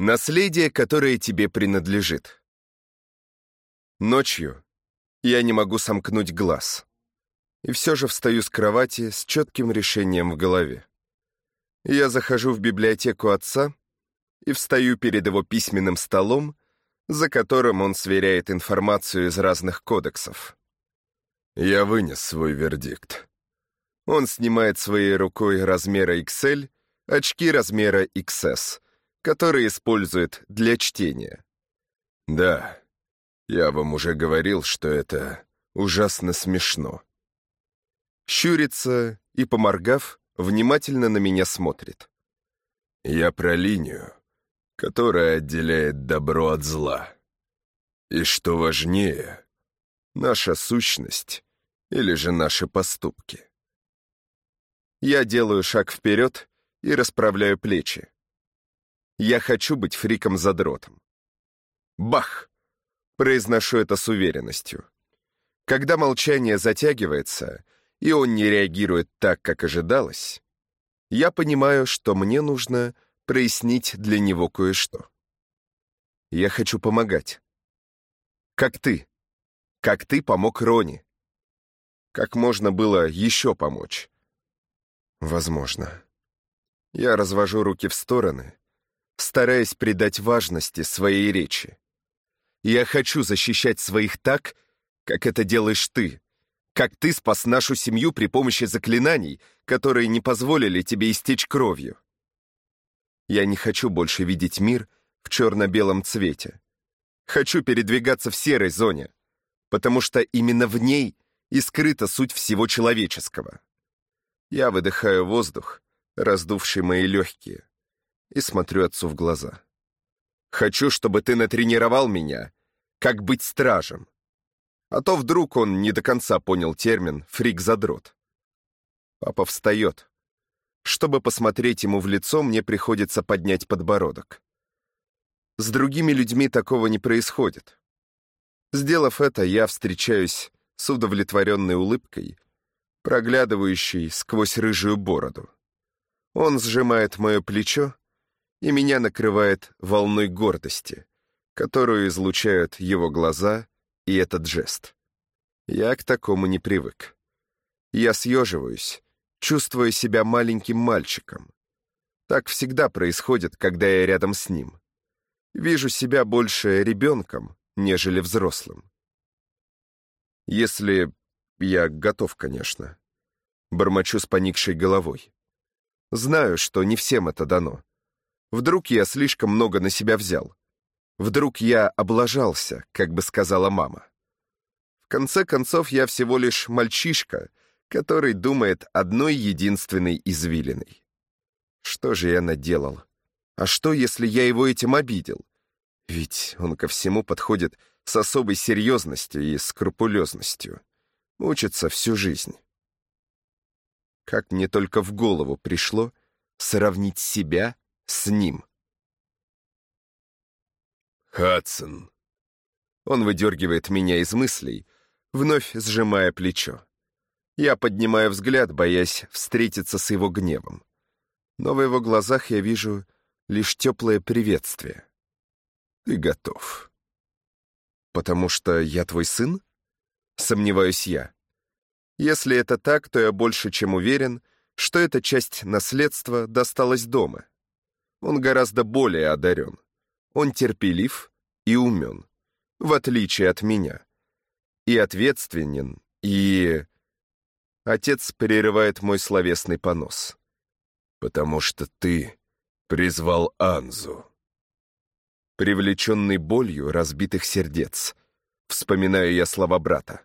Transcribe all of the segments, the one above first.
Наследие, которое тебе принадлежит. Ночью я не могу сомкнуть глаз. И все же встаю с кровати с четким решением в голове. Я захожу в библиотеку отца и встаю перед его письменным столом, за которым он сверяет информацию из разных кодексов. Я вынес свой вердикт. Он снимает своей рукой размера XL очки размера XS — который использует для чтения. Да, я вам уже говорил, что это ужасно смешно. Щурится и, поморгав, внимательно на меня смотрит. Я про линию, которая отделяет добро от зла. И что важнее, наша сущность или же наши поступки. Я делаю шаг вперед и расправляю плечи. Я хочу быть фриком-задротом. Бах! Произношу это с уверенностью. Когда молчание затягивается, и он не реагирует так, как ожидалось, я понимаю, что мне нужно прояснить для него кое-что. Я хочу помогать. Как ты. Как ты помог Рони. Как можно было еще помочь? Возможно. Я развожу руки в стороны, стараясь придать важности своей речи. Я хочу защищать своих так, как это делаешь ты, как ты спас нашу семью при помощи заклинаний, которые не позволили тебе истечь кровью. Я не хочу больше видеть мир в черно-белом цвете. Хочу передвигаться в серой зоне, потому что именно в ней и скрыта суть всего человеческого. Я выдыхаю воздух, раздувший мои легкие и смотрю отцу в глаза. «Хочу, чтобы ты натренировал меня, как быть стражем. А то вдруг он не до конца понял термин «фрик-задрот». Папа встает. Чтобы посмотреть ему в лицо, мне приходится поднять подбородок. С другими людьми такого не происходит. Сделав это, я встречаюсь с удовлетворенной улыбкой, проглядывающей сквозь рыжую бороду. Он сжимает мое плечо и меня накрывает волной гордости, которую излучают его глаза и этот жест. Я к такому не привык. Я съеживаюсь, чувствуя себя маленьким мальчиком. Так всегда происходит, когда я рядом с ним. Вижу себя больше ребенком, нежели взрослым. Если я готов, конечно. Бормочу с поникшей головой. Знаю, что не всем это дано. Вдруг я слишком много на себя взял. Вдруг я облажался, как бы сказала мама. В конце концов, я всего лишь мальчишка, который думает одной единственной извилиной. Что же я наделал? А что, если я его этим обидел? Ведь он ко всему подходит с особой серьезностью и скрупулезностью. Учится всю жизнь. Как мне только в голову пришло сравнить себя с ним. «Хадсон». Он выдергивает меня из мыслей, вновь сжимая плечо. Я поднимаю взгляд, боясь встретиться с его гневом. Но в его глазах я вижу лишь теплое приветствие. «Ты готов». «Потому что я твой сын?» Сомневаюсь я. Если это так, то я больше чем уверен, что эта часть наследства досталась дома. Он гораздо более одарен. Он терпелив и умен, в отличие от меня. И ответственен, и... Отец прерывает мой словесный понос. «Потому что ты призвал Анзу». Привлеченный болью разбитых сердец, вспоминаю я слова брата.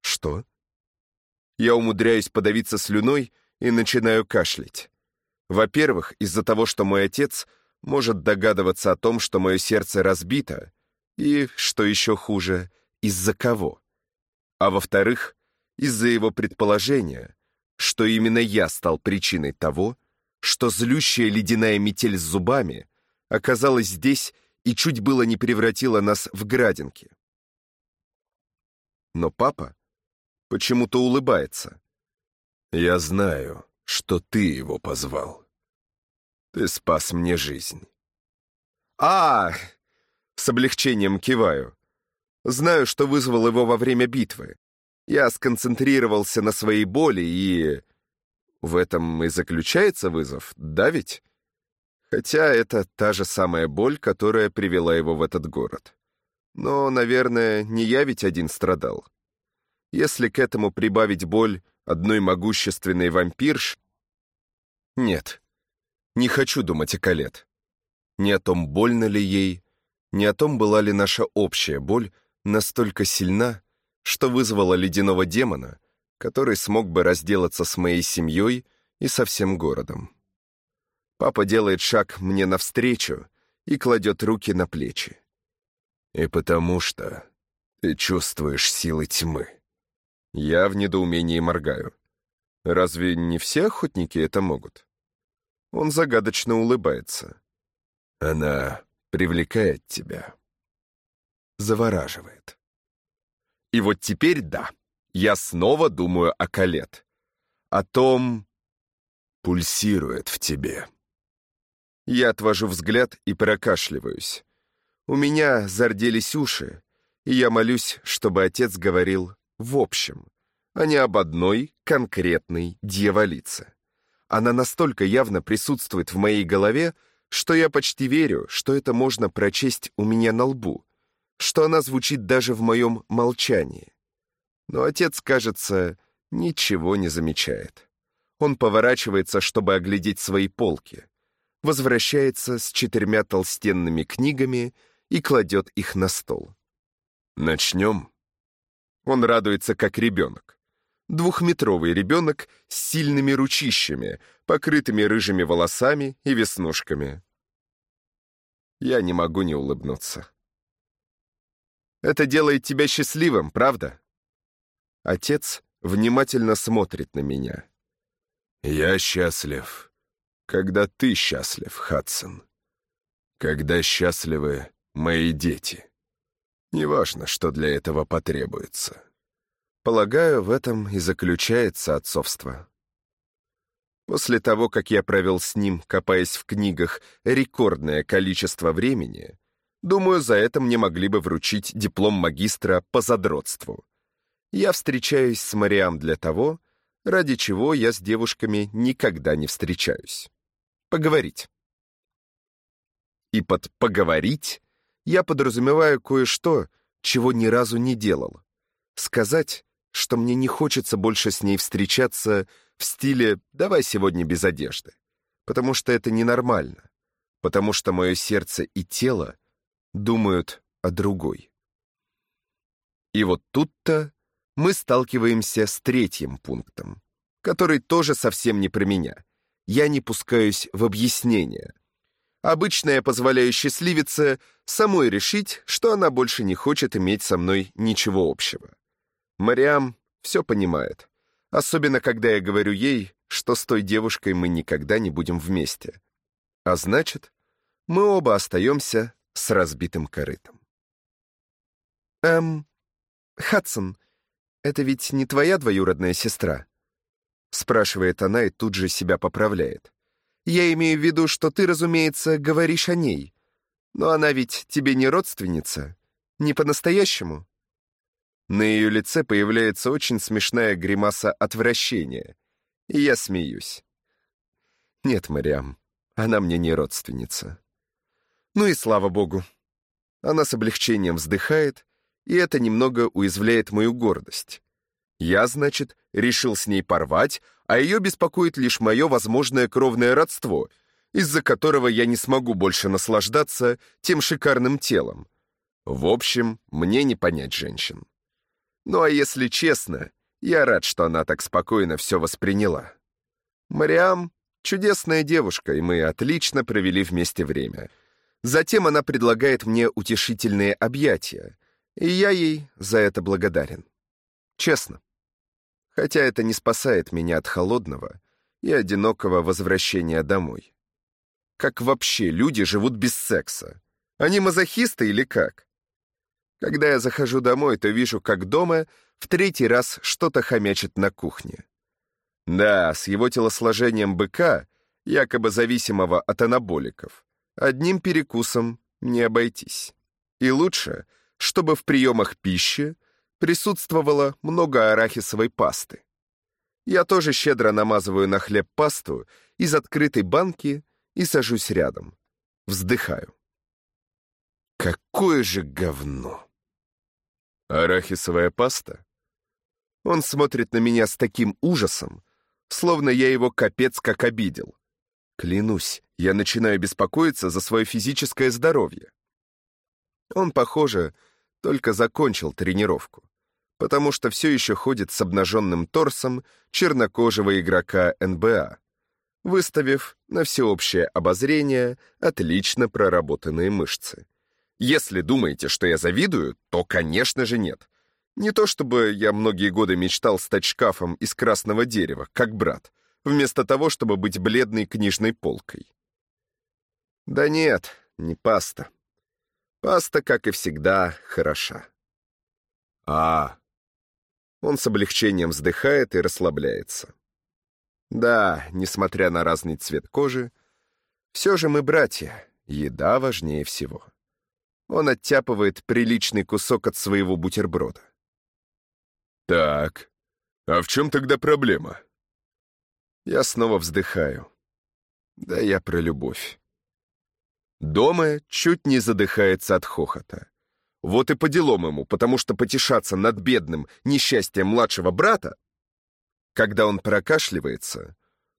«Что?» Я умудряюсь подавиться слюной и начинаю кашлять. Во-первых, из-за того, что мой отец может догадываться о том, что мое сердце разбито, и, что еще хуже, из-за кого. А во-вторых, из-за его предположения, что именно я стал причиной того, что злющая ледяная метель с зубами оказалась здесь и чуть было не превратила нас в градинки. Но папа почему-то улыбается. «Я знаю», что ты его позвал. Ты спас мне жизнь. А, с облегчением киваю. Знаю, что вызвал его во время битвы. Я сконцентрировался на своей боли и... В этом и заключается вызов, да ведь? Хотя это та же самая боль, которая привела его в этот город. Но, наверное, не я ведь один страдал. Если к этому прибавить боль одной могущественной вампирш... Нет, не хочу думать о Калет. Ни о том, больно ли ей, ни о том, была ли наша общая боль настолько сильна, что вызвала ледяного демона, который смог бы разделаться с моей семьей и со всем городом. Папа делает шаг мне навстречу и кладет руки на плечи. И потому что ты чувствуешь силы тьмы. Я в недоумении моргаю. Разве не все охотники это могут? Он загадочно улыбается. Она привлекает тебя. Завораживает. И вот теперь да, я снова думаю о Калет. О том, пульсирует в тебе. Я отвожу взгляд и прокашливаюсь. У меня зарделись уши, и я молюсь, чтобы отец говорил в общем, а не об одной конкретной дьяволице. Она настолько явно присутствует в моей голове, что я почти верю, что это можно прочесть у меня на лбу, что она звучит даже в моем молчании. Но отец, кажется, ничего не замечает. Он поворачивается, чтобы оглядеть свои полки, возвращается с четырьмя толстенными книгами и кладет их на стол. «Начнем?» Он радуется, как ребенок. Двухметровый ребенок с сильными ручищами, покрытыми рыжими волосами и веснушками. Я не могу не улыбнуться. Это делает тебя счастливым, правда? Отец внимательно смотрит на меня. Я счастлив, когда ты счастлив, Хадсон. Когда счастливы мои дети. Неважно, что для этого потребуется. Полагаю, в этом и заключается отцовство. После того, как я провел с ним, копаясь в книгах, рекордное количество времени, думаю, за это мне могли бы вручить диплом магистра по задротству. Я встречаюсь с Мариам для того, ради чего я с девушками никогда не встречаюсь. Поговорить. И под «поговорить» я подразумеваю кое-что, чего ни разу не делал. Сказать, что мне не хочется больше с ней встречаться в стиле «давай сегодня без одежды», потому что это ненормально, потому что мое сердце и тело думают о другой. И вот тут-то мы сталкиваемся с третьим пунктом, который тоже совсем не про меня. Я не пускаюсь в объяснение, Обычно я позволяю счастливице самой решить, что она больше не хочет иметь со мной ничего общего. Мариам все понимает, особенно когда я говорю ей, что с той девушкой мы никогда не будем вместе. А значит, мы оба остаемся с разбитым корытом. «Эм, Хадсон, это ведь не твоя двоюродная сестра?» спрашивает она и тут же себя поправляет. Я имею в виду, что ты, разумеется, говоришь о ней. Но она ведь тебе не родственница. Не по-настоящему. На ее лице появляется очень смешная гримаса отвращения. И я смеюсь. Нет, Мариам, она мне не родственница. Ну и слава богу. Она с облегчением вздыхает, и это немного уязвляет мою гордость. Я, значит, решил с ней порвать, а ее беспокоит лишь мое возможное кровное родство, из-за которого я не смогу больше наслаждаться тем шикарным телом. В общем, мне не понять женщин. Ну а если честно, я рад, что она так спокойно все восприняла. Мариам — чудесная девушка, и мы отлично провели вместе время. Затем она предлагает мне утешительные объятия, и я ей за это благодарен. Честно хотя это не спасает меня от холодного и одинокого возвращения домой. Как вообще люди живут без секса? Они мазохисты или как? Когда я захожу домой, то вижу, как дома в третий раз что-то хомячит на кухне. Да, с его телосложением быка, якобы зависимого от анаболиков, одним перекусом не обойтись. И лучше, чтобы в приемах пищи присутствовало много арахисовой пасты. Я тоже щедро намазываю на хлеб пасту из открытой банки и сажусь рядом. Вздыхаю. Какое же говно! Арахисовая паста? Он смотрит на меня с таким ужасом, словно я его капец как обидел. Клянусь, я начинаю беспокоиться за свое физическое здоровье. Он, похоже, только закончил тренировку, потому что все еще ходит с обнаженным торсом чернокожего игрока НБА, выставив на всеобщее обозрение отлично проработанные мышцы. Если думаете, что я завидую, то, конечно же, нет. Не то чтобы я многие годы мечтал стать шкафом из красного дерева, как брат, вместо того, чтобы быть бледной книжной полкой. Да нет, не паста. Паста, как и всегда, хороша. А, он с облегчением вздыхает и расслабляется. Да, несмотря на разный цвет кожи, все же мы братья, еда важнее всего. Он оттяпывает приличный кусок от своего бутерброда. «Так, а в чем тогда проблема?» Я снова вздыхаю. Да я про любовь. Дома чуть не задыхается от хохота. Вот и по делам ему, потому что потешаться над бедным несчастьем младшего брата, когда он прокашливается,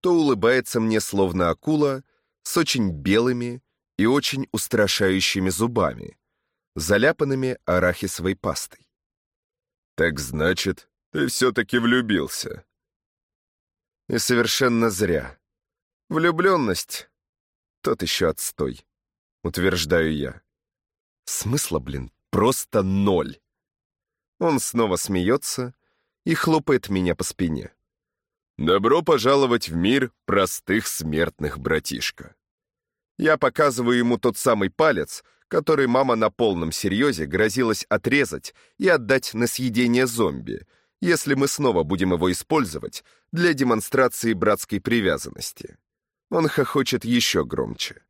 то улыбается мне словно акула с очень белыми и очень устрашающими зубами, заляпанными арахисовой пастой. «Так значит, ты все-таки влюбился?» И совершенно зря. Влюбленность — тот еще отстой, утверждаю я. Смысла, блин, просто ноль. Он снова смеется и хлопает меня по спине. «Добро пожаловать в мир простых смертных, братишка». Я показываю ему тот самый палец, который мама на полном серьезе грозилась отрезать и отдать на съедение зомби, если мы снова будем его использовать для демонстрации братской привязанности. Он хохочет еще громче.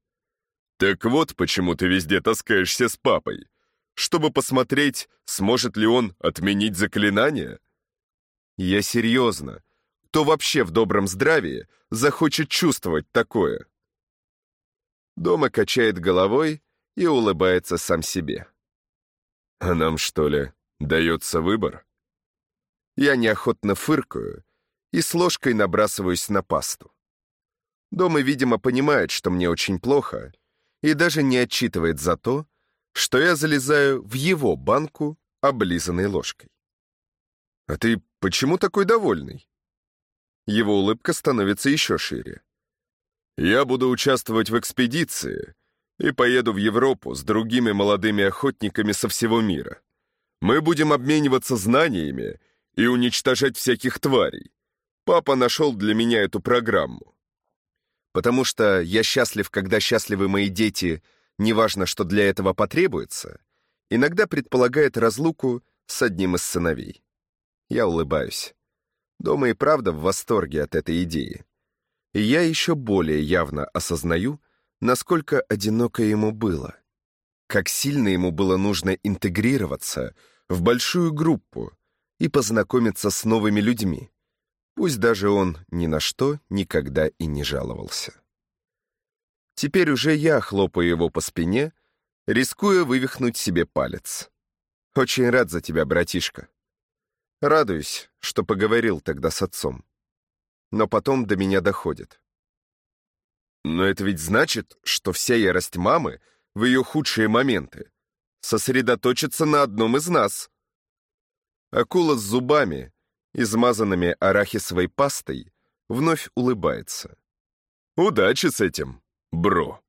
«Так вот, почему ты везде таскаешься с папой. Чтобы посмотреть, сможет ли он отменить заклинание?» «Я серьезно. Кто вообще в добром здравии захочет чувствовать такое?» Дома качает головой и улыбается сам себе. «А нам, что ли, дается выбор?» Я неохотно фыркаю и с ложкой набрасываюсь на пасту. Дома, видимо, понимает, что мне очень плохо, и даже не отчитывает за то, что я залезаю в его банку облизанной ложкой. «А ты почему такой довольный?» Его улыбка становится еще шире. «Я буду участвовать в экспедиции и поеду в Европу с другими молодыми охотниками со всего мира. Мы будем обмениваться знаниями и уничтожать всяких тварей. Папа нашел для меня эту программу. Потому что я счастлив, когда счастливы мои дети, неважно, что для этого потребуется, иногда предполагает разлуку с одним из сыновей. Я улыбаюсь. Дома и правда в восторге от этой идеи. И я еще более явно осознаю, насколько одиноко ему было. Как сильно ему было нужно интегрироваться в большую группу, и познакомиться с новыми людьми, пусть даже он ни на что никогда и не жаловался. Теперь уже я хлопаю его по спине, рискуя вывихнуть себе палец. Очень рад за тебя, братишка. Радуюсь, что поговорил тогда с отцом. Но потом до меня доходит. Но это ведь значит, что вся ярость мамы в ее худшие моменты сосредоточится на одном из нас. Акула с зубами, измазанными арахисовой пастой, вновь улыбается. «Удачи с этим, бро!»